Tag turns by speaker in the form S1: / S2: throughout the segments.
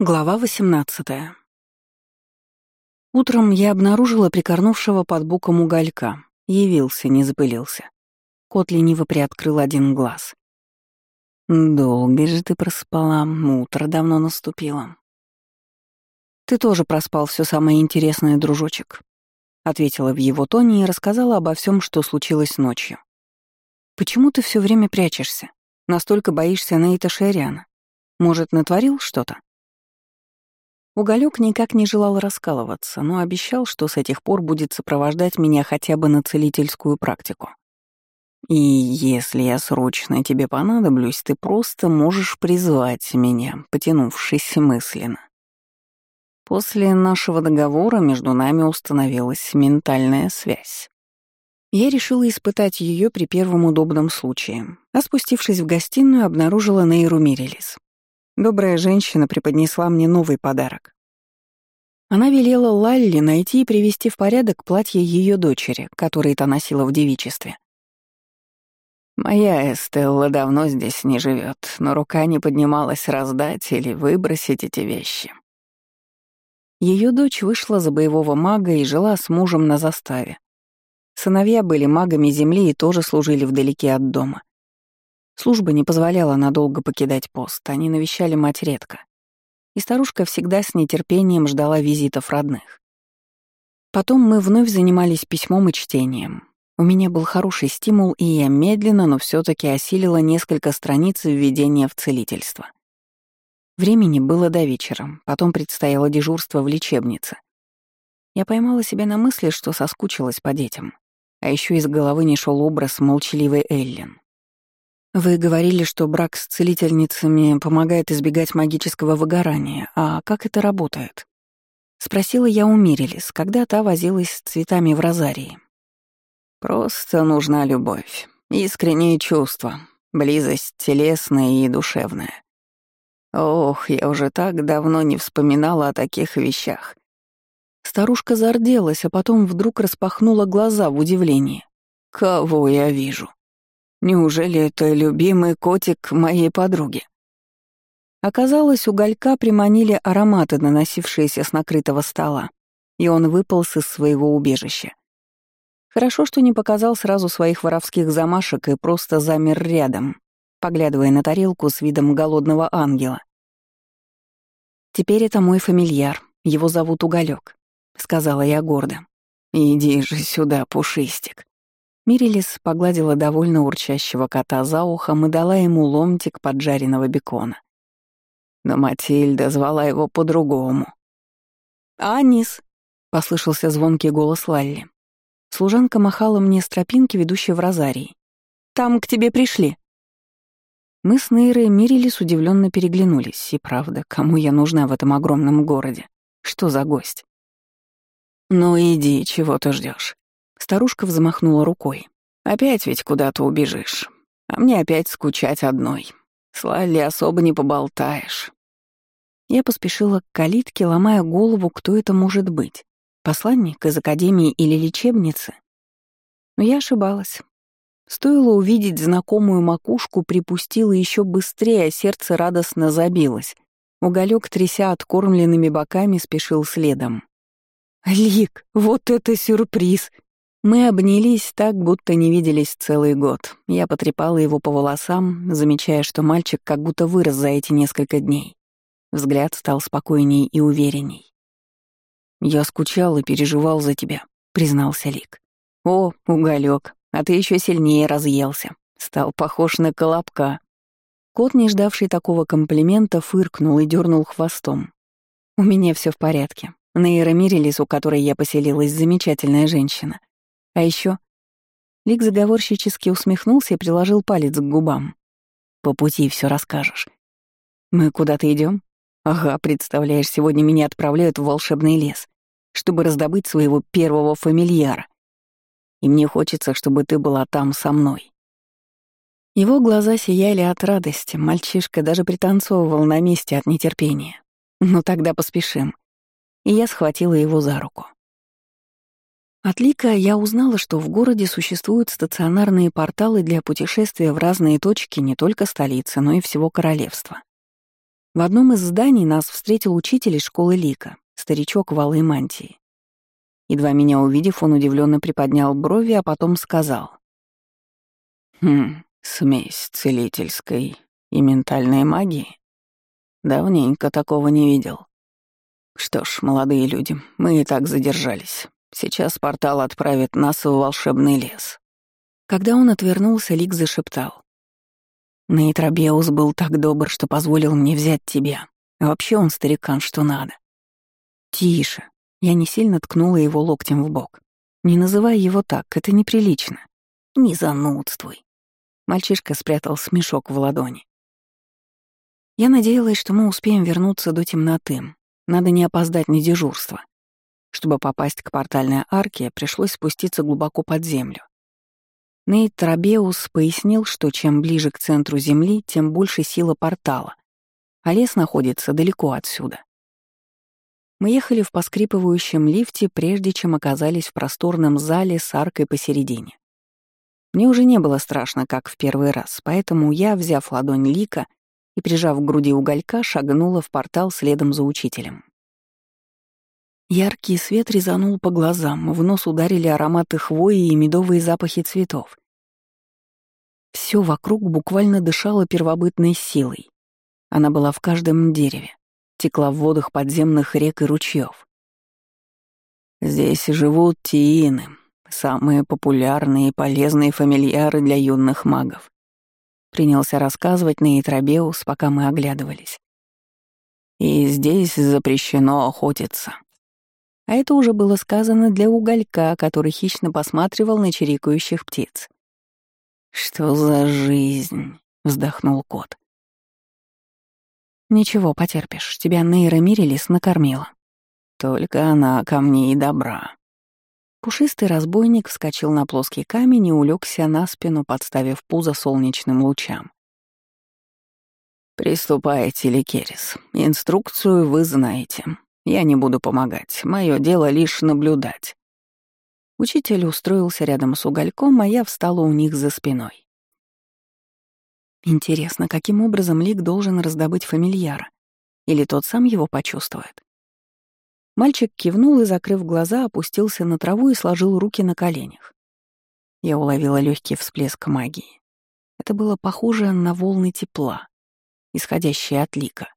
S1: Глава 18 Утром я обнаружила прикорнувшего под боком уголька. Явился, не запылился. Кот лениво приоткрыл один глаз. «Долго же ты проспала, утро давно наступило». «Ты тоже проспал все самое интересное, дружочек», — ответила в его тоне и рассказала обо всем, что случилось ночью. «Почему ты все время прячешься? Настолько боишься Нейта Шериана? Может, натворил что-то?» Уголек никак не желал раскалываться, но обещал, что с этих пор будет сопровождать меня хотя бы на целительскую практику. И если я срочно тебе понадоблюсь, ты просто можешь призвать меня, потянувшись мысленно. После нашего договора между нами установилась ментальная связь. Я решила испытать ее при первом удобном случае, а спустившись в гостиную, обнаружила Нейру Мирелис. Добрая женщина преподнесла мне новый подарок. Она велела Лалли найти и привести в порядок платье ее дочери, которое та носила в девичестве. Моя Эстелла давно здесь не живет, но рука не поднималась раздать или выбросить эти вещи. Ее дочь вышла за боевого мага и жила с мужем на заставе. Сыновья были магами земли и тоже служили вдалеке от дома. Служба не позволяла надолго покидать пост, они навещали мать редко. И старушка всегда с нетерпением ждала визитов родных. Потом мы вновь занимались письмом и чтением. У меня был хороший стимул, и я медленно, но все таки осилила несколько страниц введения в целительство. Времени было до вечера, потом предстояло дежурство в лечебнице. Я поймала себя на мысли, что соскучилась по детям. А еще из головы не шел образ молчаливой Эллен. Вы говорили, что брак с целительницами помогает избегать магического выгорания. А как это работает? Спросила я у Мирелис, когда та возилась с цветами в розарии. Просто нужна любовь, искренние чувства, близость телесная и душевная. Ох, я уже так давно не вспоминала о таких вещах. Старушка зарделась, а потом вдруг распахнула глаза в удивлении. Кого я вижу? Неужели это любимый котик моей подруги? Оказалось, уголька приманили ароматы, наносившиеся с накрытого стола, и он выполз из своего убежища. Хорошо, что не показал сразу своих воровских замашек и просто замер рядом, поглядывая на тарелку с видом голодного ангела. «Теперь это мой фамильяр, его зовут Уголек», — сказала я гордо. «Иди же сюда, пушистик», Мирилис погладила довольно урчащего кота за ухом и дала ему ломтик поджаренного бекона. Но Матильда звала его по-другому. «Анис!» — послышался звонкий голос Лалли. Служанка махала мне с тропинки, ведущей в розарий. «Там к тебе пришли!» Мы с Нейрой Мирилис удивленно переглянулись. И правда, кому я нужна в этом огромном городе? Что за гость? «Ну иди, чего ты ждешь? Старушка взмахнула рукой. «Опять ведь куда-то убежишь. А мне опять скучать одной. С Лалли особо не поболтаешь». Я поспешила к калитке, ломая голову, кто это может быть. Посланник из академии или лечебницы? Но я ошибалась. Стоило увидеть знакомую макушку, припустила еще быстрее, а сердце радостно забилось. Уголек, тряся откормленными боками, спешил следом. «Лик, вот это сюрприз!» Мы обнялись так, будто не виделись целый год. Я потрепала его по волосам, замечая, что мальчик как будто вырос за эти несколько дней. Взгляд стал спокойней и уверенней. «Я скучал и переживал за тебя», — признался Лик. «О, уголек, а ты еще сильнее разъелся. Стал похож на колобка». Кот, не ждавший такого комплимента, фыркнул и дернул хвостом. «У меня все в порядке. Нейра Мирелис, у которой я поселилась, замечательная женщина. А еще Лик заговорщически усмехнулся и приложил палец к губам. «По пути все расскажешь. Мы куда-то идем? Ага, представляешь, сегодня меня отправляют в волшебный лес, чтобы раздобыть своего первого фамильяра. И мне хочется, чтобы ты была там со мной». Его глаза сияли от радости, мальчишка даже пританцовывал на месте от нетерпения. «Ну тогда поспешим». И я схватила его за руку. От Лика я узнала, что в городе существуют стационарные порталы для путешествия в разные точки не только столицы, но и всего королевства. В одном из зданий нас встретил учитель из школы Лика, старичок в алой мантии. Едва меня увидев, он удивленно приподнял брови, а потом сказал. «Хм, смесь целительской и ментальной магии? Давненько такого не видел. Что ж, молодые люди, мы и так задержались. Сейчас портал отправит нас в волшебный лес». Когда он отвернулся, Лик зашептал. Нейтрабеус был так добр, что позволил мне взять тебя. вообще он старикан, что надо. Тише. Я не сильно ткнула его локтем в бок. Не называй его так, это неприлично. Не занудствуй. Мальчишка спрятал смешок в ладони. Я надеялась, что мы успеем вернуться до темноты. Надо не опоздать на дежурство. Чтобы попасть к портальной арке, пришлось спуститься глубоко под землю. Нейт Трабеус пояснил, что чем ближе к центру Земли, тем больше сила портала, а лес находится далеко отсюда. Мы ехали в поскрипывающем лифте, прежде чем оказались в просторном зале с аркой посередине. Мне уже не было страшно, как в первый раз, поэтому я, взяв ладонь Лика и прижав к груди уголька, шагнула в портал следом за учителем. Яркий свет резанул по глазам, в нос ударили ароматы хвои и медовые запахи цветов. Все вокруг буквально дышало первобытной силой. Она была в каждом дереве, текла в водах подземных рек и ручьев. Здесь живут тиины, самые популярные и полезные фамильяры для юных магов. Принялся рассказывать Нейтрабеус, пока мы оглядывались. И здесь запрещено охотиться. А это уже было сказано для уголька, который хищно посматривал на чирикающих птиц. «Что за жизнь?» — вздохнул кот. «Ничего, потерпишь, тебя Нейра Мирилис накормила. Только она ко мне и добра». Пушистый разбойник вскочил на плоский камень и улегся на спину, подставив пузо солнечным лучам. «Приступайте, Ликерис. Инструкцию вы знаете. Я не буду помогать. Мое дело лишь наблюдать». Учитель устроился рядом с угольком, а я встала у них за спиной. Интересно, каким образом Лик должен раздобыть фамильяра? Или тот сам его почувствует? Мальчик кивнул и, закрыв глаза, опустился на траву и сложил руки на коленях. Я уловила легкий всплеск магии. Это было похоже на волны тепла, исходящие от Лика.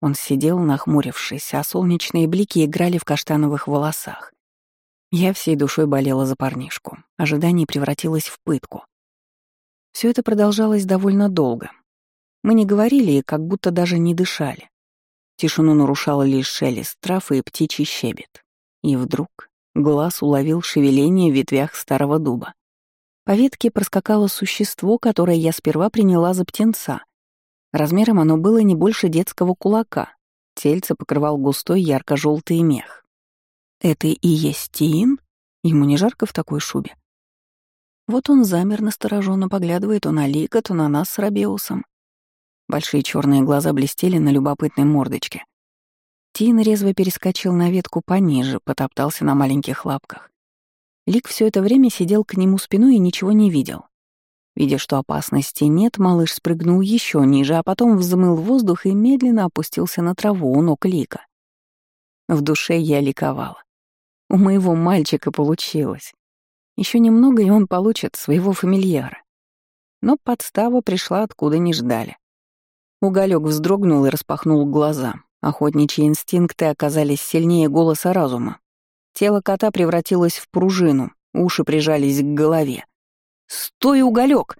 S1: Он сидел, нахмурившись, а солнечные блики играли в каштановых волосах. Я всей душой болела за парнишку. Ожидание превратилось в пытку. Все это продолжалось довольно долго. Мы не говорили и как будто даже не дышали. Тишину нарушал лишь шелест трав и птичий щебет. И вдруг глаз уловил шевеление в ветвях старого дуба. По ветке проскакало существо, которое я сперва приняла за птенца. Размером оно было не больше детского кулака. Тельце покрывал густой ярко желтый мех. Это и есть Тиин? Ему не жарко в такой шубе. Вот он замер настороженно, поглядывает то на Лика, то на нас с Рабеусом. Большие черные глаза блестели на любопытной мордочке. Тин резво перескочил на ветку пониже, потоптался на маленьких лапках. Лик все это время сидел к нему спиной и ничего не видел. Видя, что опасности нет, малыш спрыгнул еще ниже, а потом взмыл воздух и медленно опустился на траву у ног Лика. В душе я ликовала. У моего мальчика получилось. Еще немного, и он получит своего фамильяра. Но подстава пришла откуда не ждали. Уголек вздрогнул и распахнул глаза. Охотничьи инстинкты оказались сильнее голоса разума. Тело кота превратилось в пружину, уши прижались к голове. «Стой, уголек!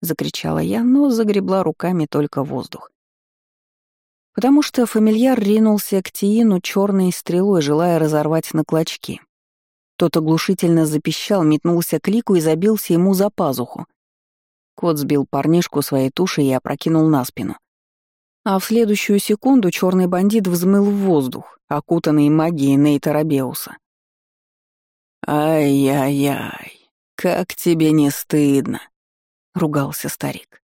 S1: закричала я, но загребла руками только воздух. Потому что фамильяр ринулся к Тиину черной стрелой, желая разорвать на клочки. Тот оглушительно запищал, метнулся к Лику и забился ему за пазуху. Кот сбил парнишку своей тушей и опрокинул на спину. А в следующую секунду черный бандит взмыл в воздух, окутанный магией Нейта Рабеуса. «Ай-яй-яй, как тебе не стыдно!» — ругался старик.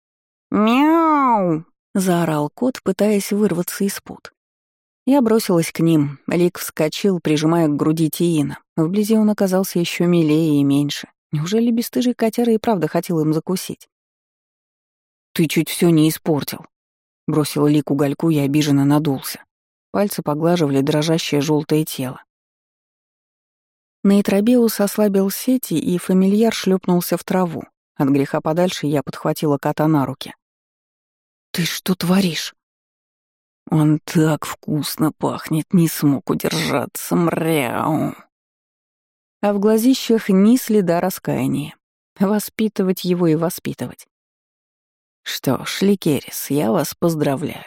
S1: «Мяу!» — заорал кот, пытаясь вырваться из пут. Я бросилась к ним. Лик вскочил, прижимая к груди Тиина. Вблизи он оказался еще милее и меньше. Неужели бесстыжий котяра и правда хотел им закусить? «Ты чуть все не испортил», — Бросил лик угольку и обиженно надулся. Пальцы поглаживали дрожащее желтое тело. Нейтрабеус ослабил сети, и фамильяр шлепнулся в траву. От греха подальше я подхватила кота на руки. «Ты что творишь?» «Он так вкусно пахнет, не смог удержаться, мряу!» А в глазищах ни следа раскаяния. Воспитывать его и воспитывать. «Что ж, Ликерис, я вас поздравляю».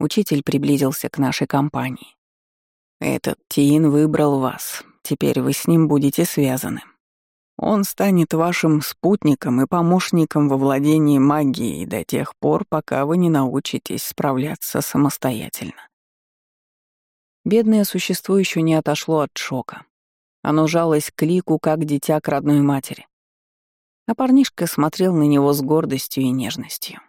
S1: Учитель приблизился к нашей компании. «Этот Тиин выбрал вас. Теперь вы с ним будете связаны. Он станет вашим спутником и помощником во владении магией до тех пор, пока вы не научитесь справляться самостоятельно». Бедное существо еще не отошло от шока. Оно жалось к лику, как дитя к родной матери. А парнишка смотрел на него с гордостью и нежностью.